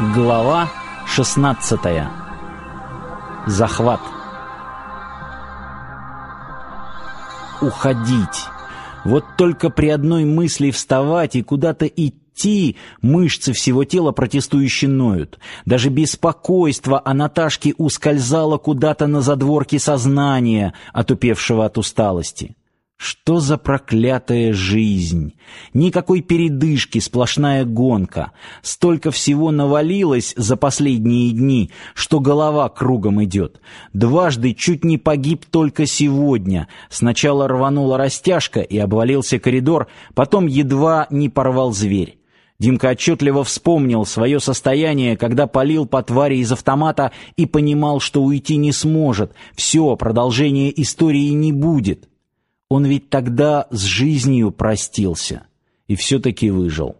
Глава 16. Захват. Уходить. Вот только при одной мысли вставать и куда-то идти, мышцы всего тела протестующе ноют. Даже беспокойство о Наташке ускользало куда-то на задворки сознания, отупевшего от усталости. Что за проклятая жизнь? Никакой передышки, сплошная гонка. Столько всего навалилось за последние дни, что голова кругом идет. Дважды чуть не погиб только сегодня. Сначала рванула растяжка и обвалился коридор, потом едва не порвал зверь. Димка отчетливо вспомнил свое состояние, когда палил по твари из автомата и понимал, что уйти не сможет. Все, продолжения истории не будет. Он ведь тогда с жизнью простился и все-таки выжил.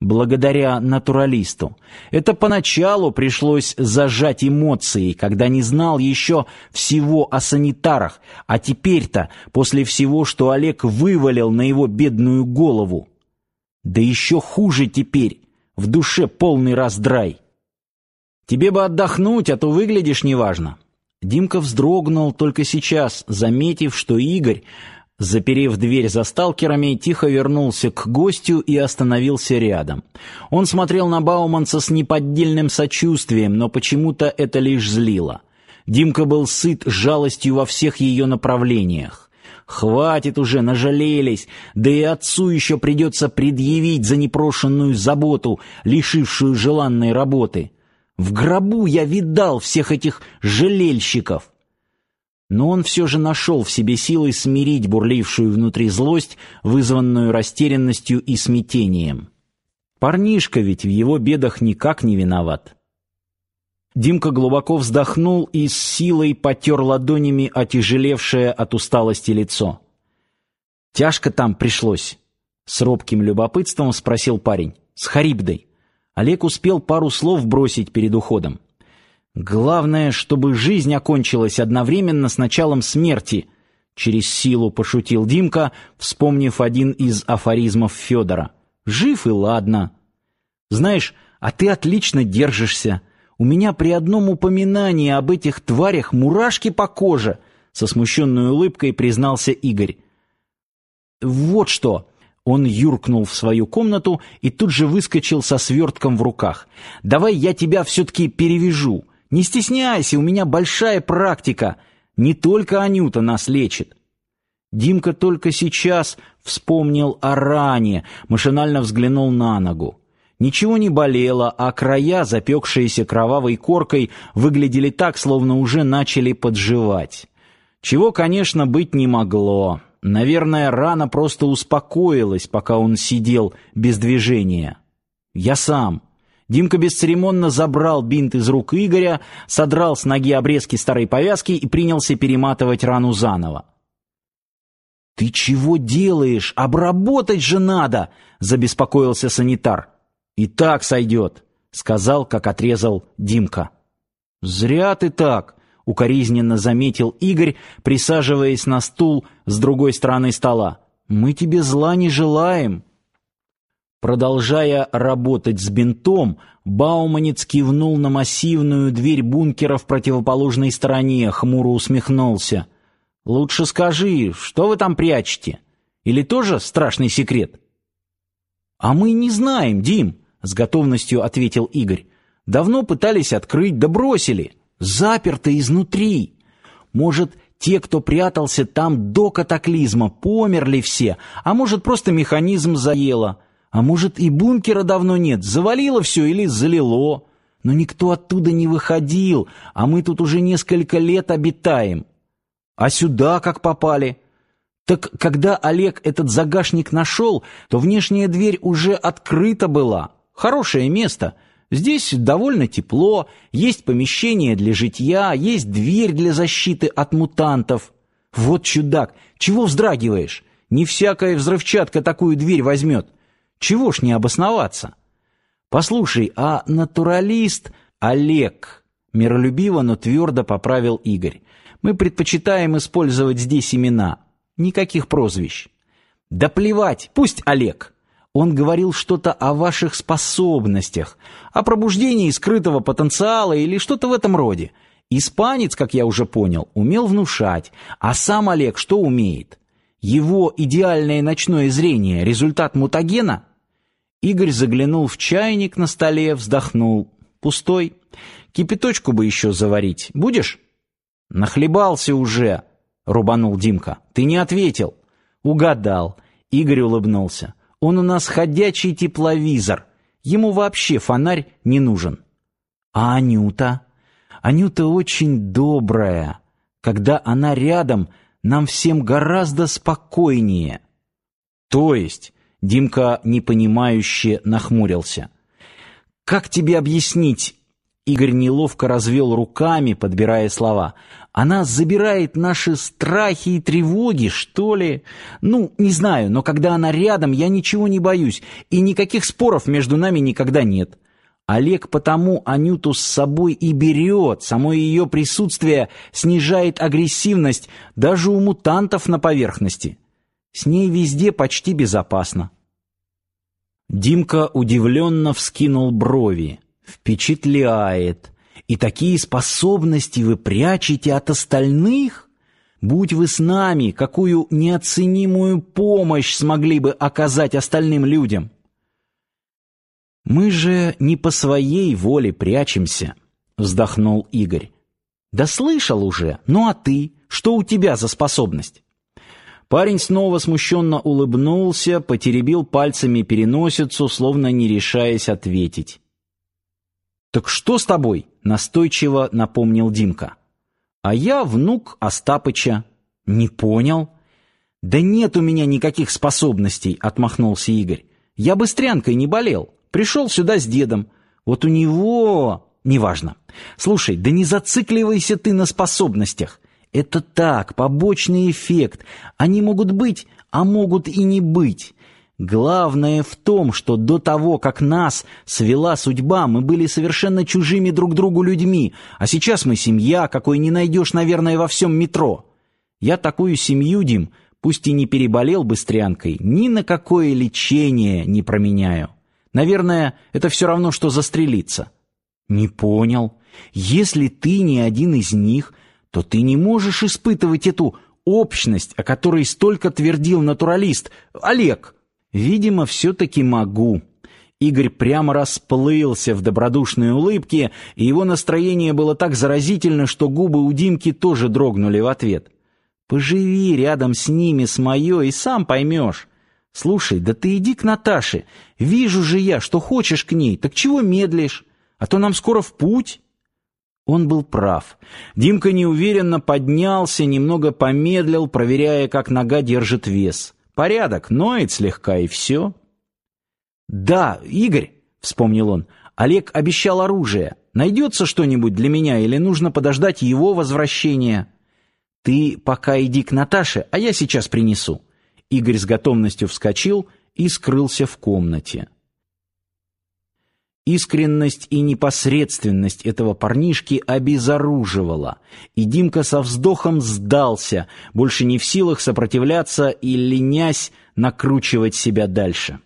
Благодаря натуралисту. Это поначалу пришлось зажать эмоции, когда не знал еще всего о санитарах, а теперь-то, после всего, что Олег вывалил на его бедную голову. Да еще хуже теперь, в душе полный раздрай. Тебе бы отдохнуть, а то выглядишь неважно. Димка вздрогнул только сейчас, заметив, что Игорь Заперев дверь за сталкерами, тихо вернулся к гостю и остановился рядом. Он смотрел на Бауманца с неподдельным сочувствием, но почему-то это лишь злило. Димка был сыт жалостью во всех ее направлениях. Хватит уже, нажалелись, да и отцу еще придется предъявить за непрошенную заботу, лишившую желанной работы. В гробу я видал всех этих жалельщиков но он все же нашел в себе силы смирить бурлившую внутри злость, вызванную растерянностью и смятением. Парнишка ведь в его бедах никак не виноват. Димка глубоко вздохнул и с силой потер ладонями отяжелевшее от усталости лицо. «Тяжко там пришлось?» — с робким любопытством спросил парень. «С Харибдой». Олег успел пару слов бросить перед уходом. Главное, чтобы жизнь окончилась одновременно с началом смерти, через силу пошутил Димка, вспомнив один из афоризмов Федора. Жив и ладно. Знаешь, а ты отлично держишься. У меня при одном упоминании об этих тварях мурашки по коже, со смущенной улыбкой признался Игорь. Вот что, он юркнул в свою комнату и тут же выскочил со свертком в руках. Давай я тебя все таки перевяжу. Не стесняйся, у меня большая практика. Не только Анюта нас лечит. Димка только сейчас вспомнил о ране, машинально взглянул на ногу. Ничего не болело, а края, запекшиеся кровавой коркой, выглядели так, словно уже начали подживать. Чего, конечно, быть не могло. Наверное, рана просто успокоилась, пока он сидел без движения. Я сам. Димка бесцеремонно забрал бинт из рук Игоря, содрал с ноги обрезки старой повязки и принялся перематывать рану заново. «Ты чего делаешь? Обработать же надо!» — забеспокоился санитар. «И так сойдет», — сказал, как отрезал Димка. «Зря ты так», — укоризненно заметил Игорь, присаживаясь на стул с другой стороны стола. «Мы тебе зла не желаем». Продолжая работать с бинтом, Бауманец кивнул на массивную дверь бункера в противоположной стороне, хмуро усмехнулся. «Лучше скажи, что вы там прячете? Или тоже страшный секрет?» «А мы не знаем, Дим», — с готовностью ответил Игорь. «Давно пытались открыть, да бросили. Заперто изнутри. Может, те, кто прятался там до катаклизма, померли все, а может, просто механизм заело». А может, и бункера давно нет, завалило все или залило. Но никто оттуда не выходил, а мы тут уже несколько лет обитаем. А сюда как попали? Так когда Олег этот загашник нашел, то внешняя дверь уже открыта была. Хорошее место. Здесь довольно тепло, есть помещение для житья, есть дверь для защиты от мутантов. Вот чудак, чего вздрагиваешь? Не всякая взрывчатка такую дверь возьмет. Чего ж не обосноваться? Послушай, а натуралист Олег миролюбиво, но твердо поправил Игорь. Мы предпочитаем использовать здесь имена. Никаких прозвищ. Да плевать, пусть Олег. Он говорил что-то о ваших способностях, о пробуждении скрытого потенциала или что-то в этом роде. Испанец, как я уже понял, умел внушать, а сам Олег что умеет? Его идеальное ночное зрение результат мутагена? Игорь заглянул в чайник на столе, вздохнул. Пустой. Кипяточку бы еще заварить. Будешь? Нахлебался уже, рубанул Димка. Ты не ответил. Угадал. Игорь улыбнулся. Он у нас ходячий тепловизор. Ему вообще фонарь не нужен. А Анюта? Анюта очень добрая. Когда она рядом, нам всем гораздо спокойнее. То есть, Димка непонимающе нахмурился. Как тебе объяснить? Игорь неловко развел руками, подбирая слова. Она забирает наши страхи и тревоги, что ли? Ну, не знаю, но когда она рядом, я ничего не боюсь, и никаких споров между нами никогда нет. Олег потому Анюту с собой и берет, само ее присутствие снижает агрессивность даже у мутантов на поверхности. С ней везде почти безопасно. Димка удивленно вскинул брови. Впечатляет. И такие способности вы прячете от остальных? Будь вы с нами, какую неоценимую помощь смогли бы оказать остальным людям? Мы же не по своей воле прячемся, вздохнул Игорь. Да слышал уже. Ну а ты, что у тебя за способность? Парень снова смущенно улыбнулся, потеребил пальцами переносицу, словно не решаясь ответить. «Так что с тобой?» — настойчиво напомнил Димка. «А я внук Остапыча». «Не понял». «Да нет у меня никаких способностей», — отмахнулся Игорь. «Я быстрянкой не болел. Пришел сюда с дедом. Вот у него...» «Неважно. Слушай, да не зацикливайся ты на способностях. Это так, побочный эффект. Они могут быть, а могут и не быть. Главное в том, что до того, как нас свела судьба, мы были совершенно чужими друг другу людьми, а сейчас мы семья, какой не найдешь, наверное, во всем метро. Я такую семью, Дим, пусть и не переболел быстрянкой, ни на какое лечение не променяю. Наверное, это все равно, что застрелиться. Не понял. Если ты не один из них, то ты не можешь испытывать эту общность, о которой столько твердил натуралист Олег. Видимо, все-таки могу. Игорь прямо расплылся в добродушной улыбке, и его настроение было так заразительно, что губы у Димки тоже дрогнули в ответ. «Поживи рядом с ними, с моё, и сам поймешь. Слушай, да ты иди к Наташе. Вижу же я, что хочешь к ней, так чего медлишь? А то нам скоро в путь». Он был прав. Димка неуверенно поднялся, немного помедлил, проверяя, как нога держит вес. Порядок, ноет слегка и все. «Да, Игорь», — вспомнил он, — «Олег обещал оружие. Найдется что-нибудь для меня или нужно подождать его возвращения?» «Ты пока иди к Наташе, а я сейчас принесу». Игорь с готовностью вскочил и скрылся в комнате. Искренность и непосредственность этого парнишки обезоруживала, и Димка со вздохом сдался, больше не в силах сопротивляться и ленясь накручивать себя дальше.